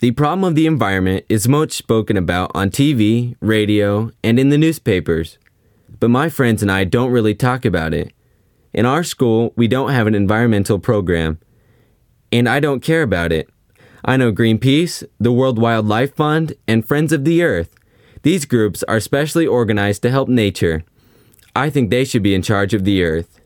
The problem of the environment is much spoken about on TV, radio, and in the newspapers. But my friends and I don't really talk about it. In our school, we don't have an environmental program, and I don't care about it. I know Greenpeace, the World Wildlife Fund, and Friends of the Earth. These groups are specially organized to help nature. I think they should be in charge of the earth.